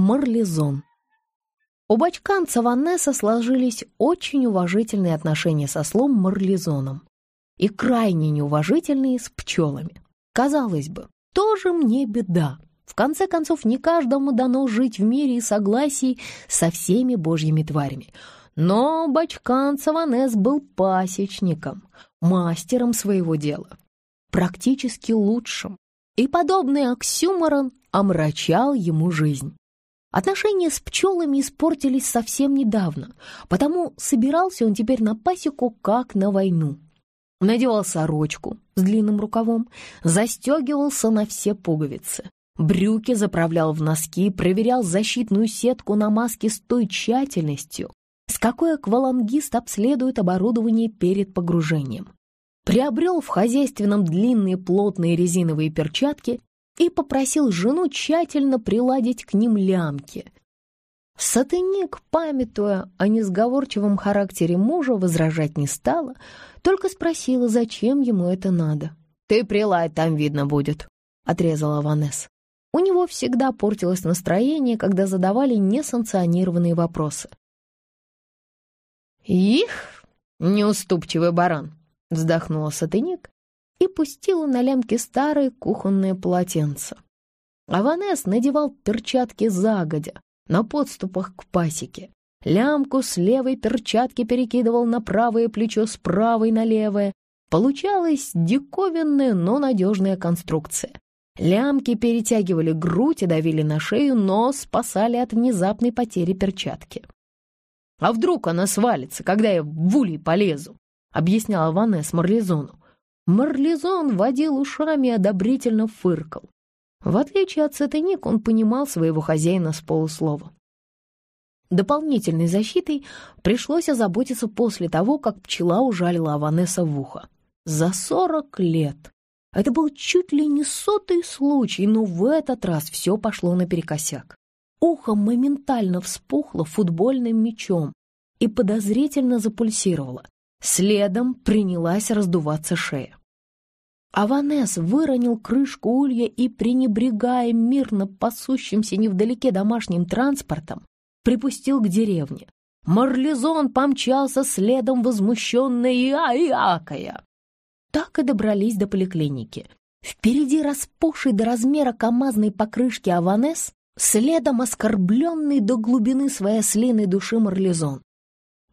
Марлизон. У бачканца Саваннеса сложились очень уважительные отношения со слом Марлизоном и крайне неуважительные с пчелами. Казалось бы, тоже мне беда. В конце концов, не каждому дано жить в мире и согласии со всеми божьими тварями. Но бачканца Саванес был пасечником, мастером своего дела, практически лучшим. И подобный оксюморон омрачал ему жизнь. Отношения с пчелами испортились совсем недавно, потому собирался он теперь на пасеку как на войну. Надевал сорочку с длинным рукавом, застегивался на все пуговицы. Брюки заправлял в носки, проверял защитную сетку на маске с той тщательностью, с какой аквалангист обследует оборудование перед погружением. Приобрел в хозяйственном длинные плотные резиновые перчатки и попросил жену тщательно приладить к ним лямки. Сатыник, памятуя о несговорчивом характере мужа, возражать не стала, только спросила, зачем ему это надо. «Ты приладь, там видно будет», — отрезала Ванесс. У него всегда портилось настроение, когда задавали несанкционированные вопросы. «Их, неуступчивый баран!» — вздохнула сатыник и пустила на лямки старые кухонные полотенца. Аванес надевал перчатки загодя на подступах к пасеке. Лямку с левой перчатки перекидывал на правое плечо, с правой на левое. Получалась диковинная, но надежная конструкция. Лямки перетягивали грудь и давили на шею, но спасали от внезапной потери перчатки. «А вдруг она свалится, когда я в улей полезу?» — объясняла Аванес Марлезону. Марлизон водил ушами и одобрительно фыркал. В отличие от сатаник, он понимал своего хозяина с полуслова. Дополнительной защитой пришлось озаботиться после того, как пчела ужалила Аванеса в ухо. За сорок лет. Это был чуть ли не сотый случай, но в этот раз все пошло наперекосяк. Ухо моментально вспухло футбольным мячом и подозрительно запульсировало. Следом принялась раздуваться шея. Аванес выронил крышку улья и, пренебрегая мирно пасущимся невдалеке домашним транспортом, припустил к деревне. Марлизон помчался следом возмущенный аякая. Так и добрались до поликлиники. Впереди распухший до размера камазной покрышки Аванес, следом оскорбленный до глубины своей слиной души Марлизон.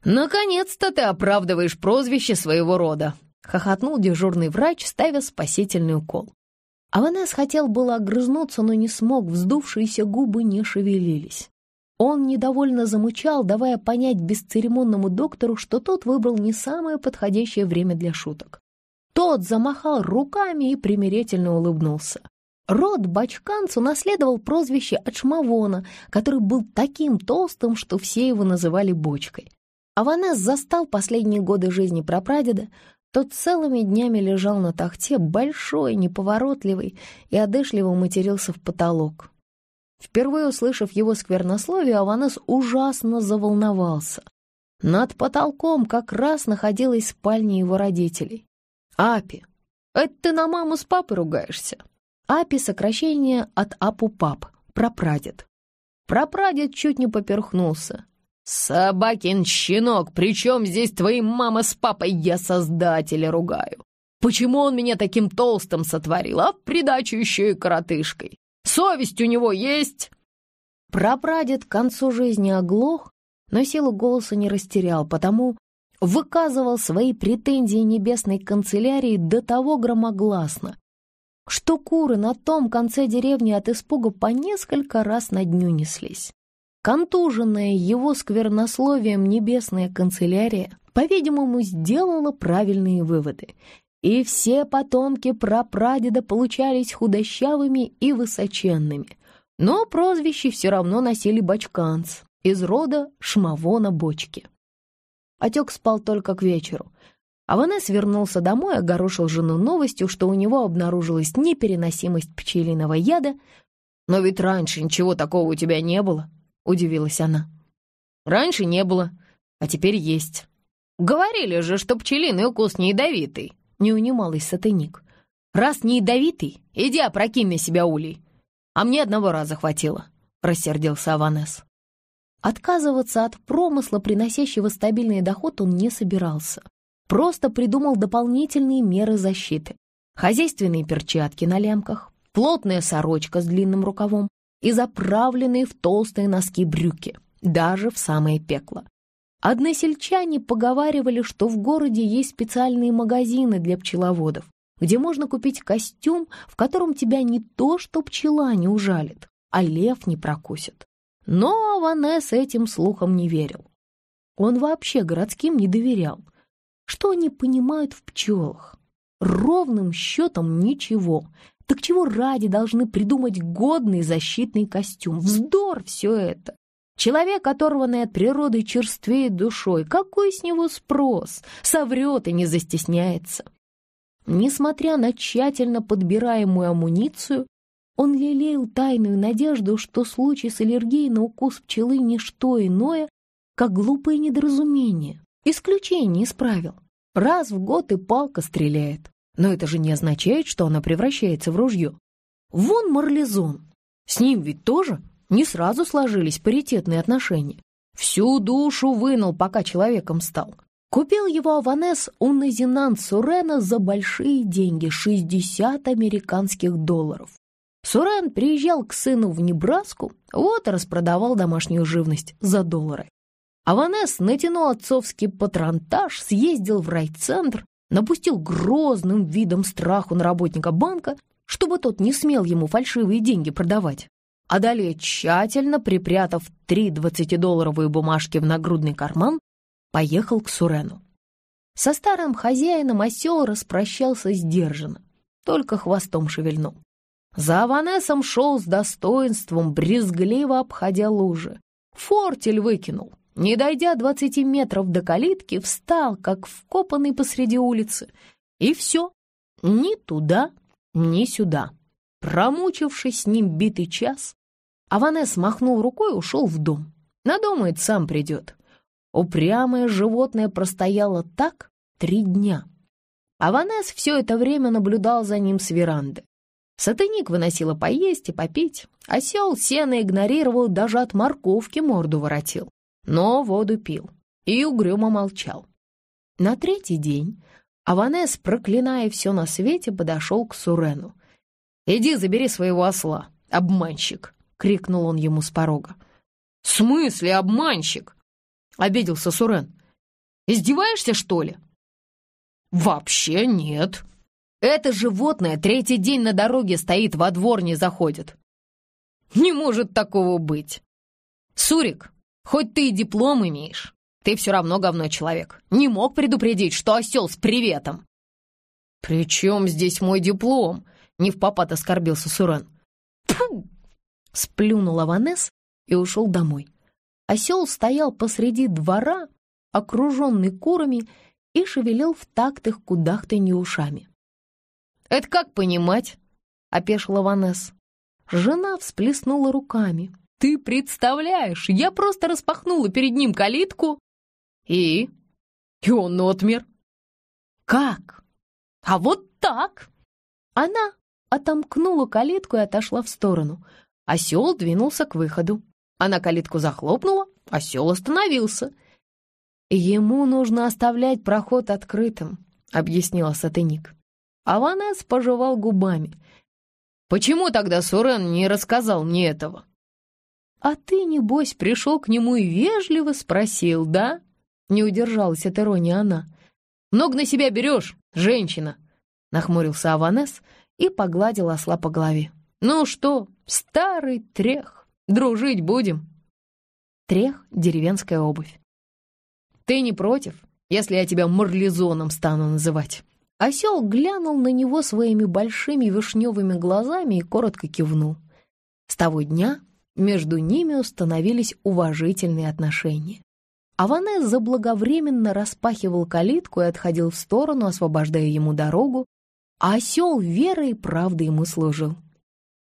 «Наконец-то ты оправдываешь прозвище своего рода», — хохотнул дежурный врач, ставя спасительный укол. Аванес хотел было огрызнуться, но не смог, вздувшиеся губы не шевелились. Он недовольно замучал, давая понять бесцеремонному доктору, что тот выбрал не самое подходящее время для шуток. Тот замахал руками и примирительно улыбнулся. Род Бачканц наследовал прозвище от который был таким толстым, что все его называли Бочкой. Аванес застал последние годы жизни прапрадеда, тот целыми днями лежал на тахте, большой, неповоротливый, и одышливо матерился в потолок. Впервые услышав его сквернословие, Аванес ужасно заволновался. Над потолком как раз находилась спальня его родителей. «Апи, это ты на маму с папой ругаешься?» «Апи» — сокращение от «апу-пап», прапрадед. Прапрадед чуть не поперхнулся. «Собакин щенок, причем здесь твои мама с папой, я создателя ругаю. Почему он меня таким толстым сотворил, а в придачу еще и коротышкой? Совесть у него есть?» Прапрадед к концу жизни оглох, но силу голоса не растерял, потому выказывал свои претензии небесной канцелярии до того громогласно, что куры на том конце деревни от испуга по несколько раз на дню неслись. Контуженная его сквернословием небесная канцелярия, по-видимому, сделала правильные выводы. И все потомки прапрадеда получались худощавыми и высоченными. Но прозвище все равно носили бочканц, из рода Шмавона Бочки. Отек спал только к вечеру. Аванес вернулся домой, огорошил жену новостью, что у него обнаружилась непереносимость пчелиного яда. «Но ведь раньше ничего такого у тебя не было», удивилась она. «Раньше не было, а теперь есть». «Говорили же, что пчелиный укус не ядовитый», — не унималась Сатыник. «Раз не ядовитый, иди опрокинь на себя улей. А мне одного раза хватило», — рассердился Аванес. Отказываться от промысла, приносящего стабильный доход, он не собирался. Просто придумал дополнительные меры защиты. Хозяйственные перчатки на лямках, плотная сорочка с длинным рукавом, и заправленные в толстые носки брюки, даже в самое пекло. Односельчане поговаривали, что в городе есть специальные магазины для пчеловодов, где можно купить костюм, в котором тебя не то что пчела не ужалит, а лев не прокусит. Но Аванес этим слухом не верил. Он вообще городским не доверял. Что они понимают в пчелах? Ровным счетом ничего — так чего ради должны придумать годный защитный костюм? Вздор все это! Человек, оторванный от природы, черствеет душой. Какой с него спрос? Соврет и не застесняется. Несмотря на тщательно подбираемую амуницию, он лелеял тайную надежду, что случай с аллергией на укус пчелы не что иное, как глупое недоразумение. Исключение исправил. Раз в год и палка стреляет. Но это же не означает, что она превращается в ружье. Вон Марлезон. С ним ведь тоже не сразу сложились паритетные отношения. Всю душу вынул, пока человеком стал. Купил его Аванес у Назинан Сурена за большие деньги, 60 американских долларов. Сурен приезжал к сыну в Небраску, вот и распродавал домашнюю живность за доллары. Аванес натянул отцовский патронтаж, съездил в райцентр, напустил грозным видом страху на работника банка, чтобы тот не смел ему фальшивые деньги продавать. А далее, тщательно припрятав три двадцатидолларовые бумажки в нагрудный карман, поехал к Сурену. Со старым хозяином осел распрощался сдержанно, только хвостом шевельнул. За Аванесом шел с достоинством, брезгливо обходя лужи. Фортель выкинул, не дойдя двадцати метров до калитки, встал, как вкопанный посреди улицы. И все. Ни туда, ни сюда. Промучившись с ним битый час, Аванес махнул рукой и ушел в дом. Надумает, сам придет. Упрямое животное простояло так три дня. Аванес все это время наблюдал за ним с веранды. Сатаник выносила поесть и попить, осел сено игнорировал, даже от морковки морду воротил но воду пил и угрюмо молчал. На третий день Аванес, проклиная все на свете, подошел к Сурену. «Иди забери своего осла, обманщик!» — крикнул он ему с порога. «В смысле обманщик?» — обиделся Сурен. «Издеваешься, что ли?» «Вообще нет. Это животное третий день на дороге стоит, во двор не заходит». «Не может такого быть!» «Сурик, Хоть ты и диплом имеешь, ты все равно говной человек. Не мог предупредить, что осел с приветом». «При чем здесь мой диплом?» — не в попад оскорбился Сурен. «Тьфу!» — сплюнул Аванес и ушел домой. Осел стоял посреди двора, окруженный курами, и шевелил в такт их кудахтанье ушами. «Это как понимать?» — опешила Ванес. Жена всплеснула руками. Ты представляешь, я просто распахнула перед ним калитку. И? И он отмер. Как? А вот так. Она отомкнула калитку и отошла в сторону. Осел двинулся к выходу. Она калитку захлопнула, осел остановился. «Ему нужно оставлять проход открытым», — объяснила сатаник. Аванес пожевал губами. «Почему тогда Сурен не рассказал мне этого?» «А ты, небось, пришел к нему и вежливо спросил, да?» Не удержалась от иронии она. «Много на себя берешь, женщина!» Нахмурился Аванес и погладил осла по голове. «Ну что, старый трех, дружить будем!» Трех — деревенская обувь. «Ты не против, если я тебя марлезоном стану называть?» Осел глянул на него своими большими вишневыми глазами и коротко кивнул. С того дня между ними установились уважительные отношения. Аванес заблаговременно распахивал калитку и отходил в сторону, освобождая ему дорогу, а осел верой и правдой ему служил.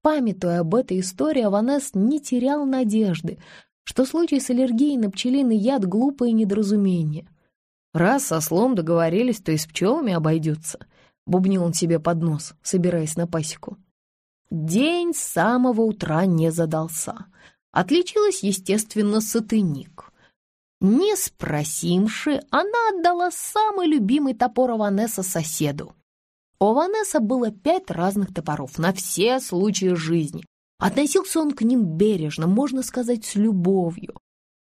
Памятуя об этой истории, Аванес не терял надежды, что случай с аллергией на пчелиный яд — глупое недоразумение. «Раз со слом договорились, то и с пчелами обойдется», — бубнил он себе под нос, собираясь на пасеку. День с самого утра не задался. Отличилась, естественно, сатыник. Не спросимши, она отдала самый любимый топор Аванеса соседу. У Аванеса было пять разных топоров на все случаи жизни. Относился он к ним бережно, можно сказать, с любовью.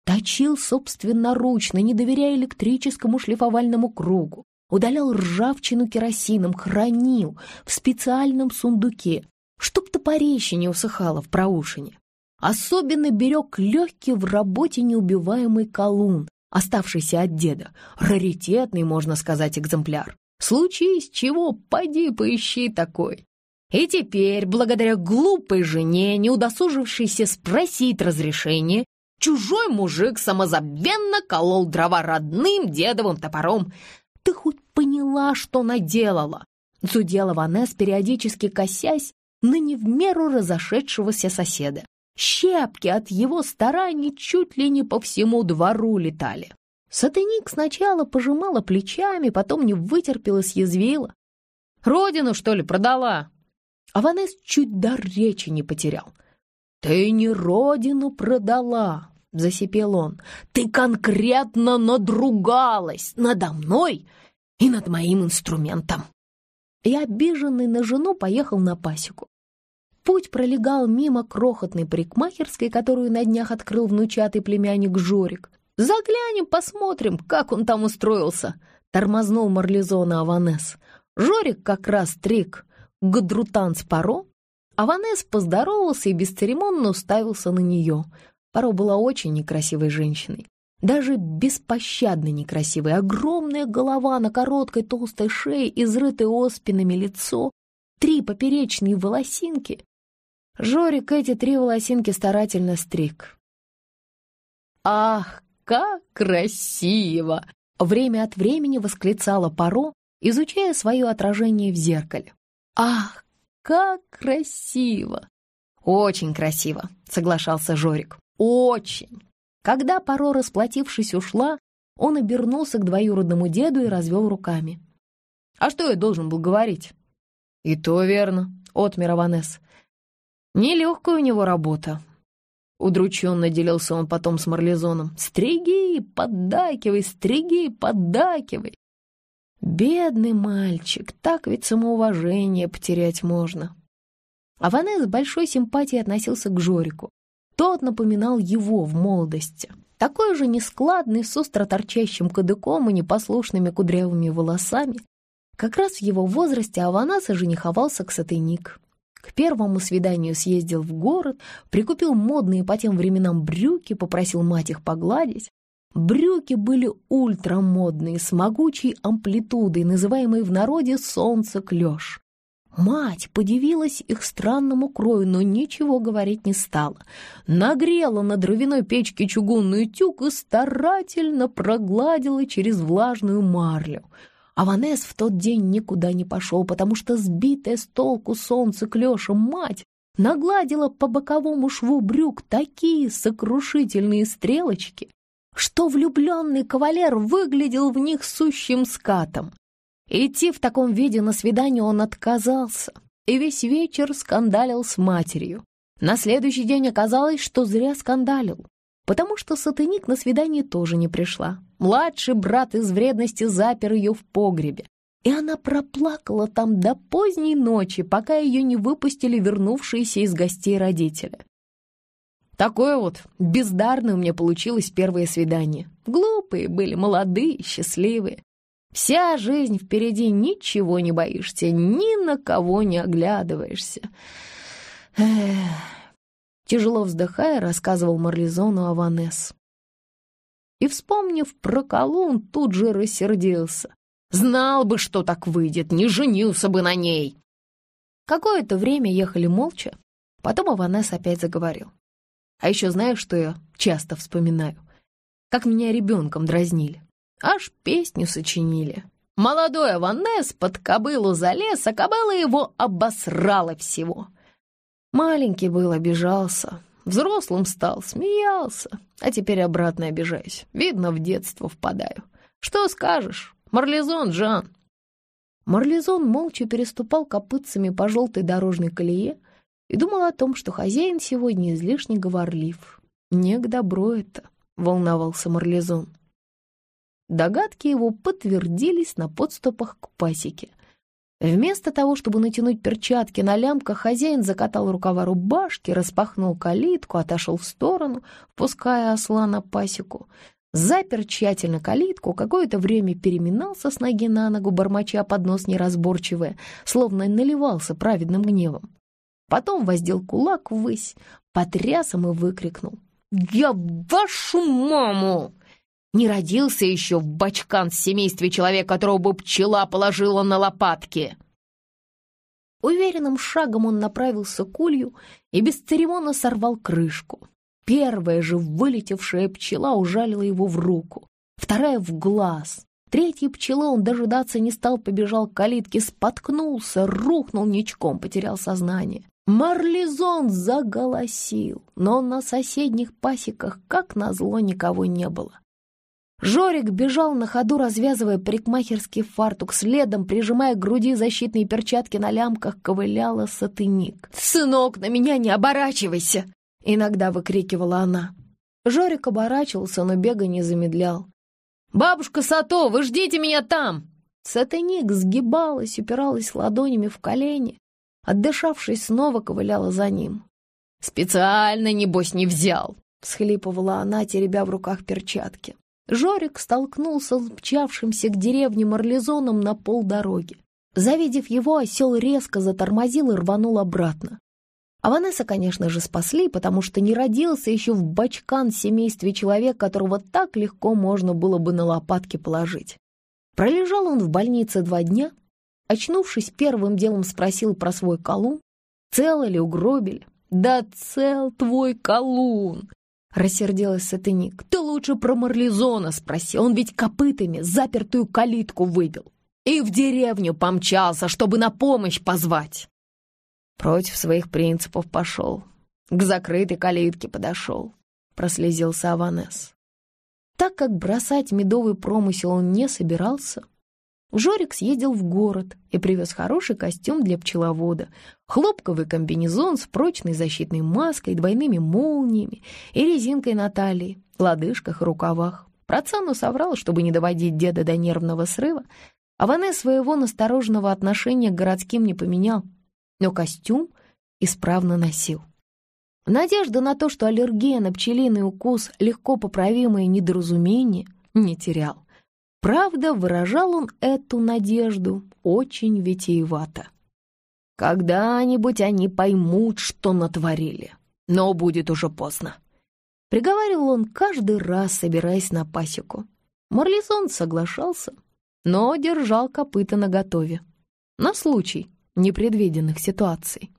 Точил собственноручно, не доверяя электрическому шлифовальному кругу. Удалял ржавчину керосином, хранил в специальном сундуке, чтоб топорище не усыхало в проушине. Особенно берег легкий в работе неубиваемый колун, оставшийся от деда, раритетный, можно сказать, экземпляр. Случись чего, поди поищи такой. И теперь, благодаря глупой жене, не удосужившейся спросить разрешения, чужой мужик самозабвенно колол дрова родным дедовым топором. Ты хоть поняла, что наделала? Зудела Ванес, периодически косясь ныне в меру разошедшегося соседа. Щепки от его стараний чуть ли не по всему двору летали. Сатаник сначала пожимала плечами, потом не вытерпела, съязвила. «Родину, что ли, продала?» А Аванес чуть дар речи не потерял. «Ты не родину продала!» — засипел он. «Ты конкретно надругалась надо мной и над моим инструментом!» и обиженный на жену поехал на пасеку. Путь пролегал мимо крохотной парикмахерской, которую на днях открыл внучатый племянник Жорик. «Заглянем, посмотрим, как он там устроился», — тормознул Марлизона Аванес. Жорик как раз трик гадрутан с Паро. Аванес поздоровался и бесцеремонно уставился на нее. Паро была очень некрасивой женщиной. Даже беспощадно некрасивая, огромная голова на короткой толстой шее, изрытое оспинами лицо, три поперечные волосинки. Жорик эти три волосинки старательно стриг. «Ах, как красиво!» Время от времени восклицала Паро, изучая свое отражение в зеркале. «Ах, как красиво!» «Очень красиво!» — соглашался Жорик. «Очень!» Когда Паро, расплатившись, ушла, он обернулся к двоюродному деду и развел руками. «А что я должен был говорить?» «И то верно», — отмер Аванес. «Нелегкая у него работа». Удрученно делился он потом с Марлезоном. «Стриги, поддакивай, стриги, поддакивай!» «Бедный мальчик, так ведь самоуважение потерять можно!» Аванес с большой симпатией относился к Жорику. Тот напоминал его в молодости. Такой же нескладный, с остро торчащим кадыком и непослушными кудрявыми волосами. Как раз в его возрасте Аванаса жениховался сатыник. К первому свиданию съездил в город, прикупил модные по тем временам брюки, попросил мать их погладить. Брюки были ультрамодные, с могучей амплитудой, называемой в народе солнце-клёш. Мать подивилась их странному крою, но ничего говорить не стала. Нагрела на дровяной печке чугунную тюк и старательно прогладила через влажную марлю. Аванес в тот день никуда не пошел, потому что сбитая с толку солнце клёша мать нагладила по боковому шву брюк такие сокрушительные стрелочки, что влюбленный кавалер выглядел в них сущим скатом. Идти в таком виде на свидание он отказался и весь вечер скандалил с матерью. На следующий день оказалось, что зря скандалил, потому что сатаник на свидание тоже не пришла. Младший брат из вредности запер ее в погребе, и она проплакала там до поздней ночи, пока ее не выпустили вернувшиеся из гостей родители. Такое вот бездарное у меня получилось первое свидание. Глупые были, молодые, счастливые. Вся жизнь впереди, ничего не боишься, ни на кого не оглядываешься. Эх. Тяжело вздыхая, рассказывал Марлизону Аванес. И, вспомнив про колун, тут же рассердился. «Знал бы, что так выйдет, не женился бы на ней!» Какое-то время ехали молча, потом Аванес опять заговорил. «А еще знаешь, что я часто вспоминаю? Как меня ребенком дразнили. Аж песню сочинили. Молодой Аванес под кобылу залез, а кобыла его обосрала всего. Маленький был, обижался. Взрослым стал, смеялся. А теперь обратно обижаюсь. Видно, в детство впадаю. Что скажешь, Марлизон Жан? Марлизон молча переступал копытцами по желтой дорожной колее и думал о том, что хозяин сегодня излишне говорлив. Не к добру это, волновался Марлизон. Догадки его подтвердились на подступах к пасеке. Вместо того, чтобы натянуть перчатки на лямках, хозяин закатал рукава рубашки, распахнул калитку, отошел в сторону, впуская осла на пасеку. Запер тщательно калитку, какое-то время переминался с ноги на ногу, бормоча под нос неразборчивое, словно наливался праведным гневом. Потом воздел кулак ввысь, потрясом и выкрикнул. «Я вашу маму!» Не родился еще в бачкан в семействе человек, которого бы пчела положила на лопатки. Уверенным шагом он направился к улью и бесцеремонно сорвал крышку. Первая же вылетевшая пчела ужалила его в руку, вторая — в глаз. Третья пчела он дожидаться не стал, побежал к калитке, споткнулся, рухнул ничком, потерял сознание. Марлизон заголосил, но на соседних пасеках, как назло, никого не было. Жорик бежал на ходу, развязывая парикмахерский фартук, следом, прижимая к груди защитные перчатки на лямках, ковыляла сатыник. «Сынок, на меня не оборачивайся!» — иногда выкрикивала она. Жорик оборачивался, но бега не замедлял. «Бабушка Сато, вы ждите меня там!» Сатыник сгибалась, упиралась ладонями в колени. Отдышавшись, снова ковыляла за ним. «Специально, небось, не взял!» — всхлипывала она, теребя в руках перчатки. Жорик столкнулся с мчавшимся к деревне Марлезоном на полдороги. Завидев его, осел резко затормозил и рванул обратно. А Ванесса, конечно же, спасли, потому что не родился еще в бачкан семействе человек, которого так легко можно было бы на лопатки положить. Пролежал он в больнице два дня. Очнувшись, первым делом спросил про свой колун. Цел или угробили? Да цел твой колун! Рассерделась сатаник. кто лучше про Марлизона спроси, он ведь копытами запертую калитку выбил и в деревню помчался, чтобы на помощь позвать». Против своих принципов пошел, к закрытой калитке подошел, прослезился Аванес. Так как бросать медовый промысел он не собирался, Жорик съездил в город и привез хороший костюм для пчеловода, хлопковый комбинезон с прочной защитной маской, двойными молниями и резинкой на талии, лодыжках и рукавах. Процану соврал, чтобы не доводить деда до нервного срыва, а Ване своего настороженного отношения к городским не поменял, но костюм исправно носил. Надежда на то, что аллергия на пчелиный укус легко поправимое недоразумение, не терял. Правда, выражал он эту надежду очень витиевато. «Когда-нибудь они поймут, что натворили, но будет уже поздно», — приговаривал он каждый раз, собираясь на пасеку. Марлизон соглашался, но держал копыта наготове на случай непредвиденных ситуаций.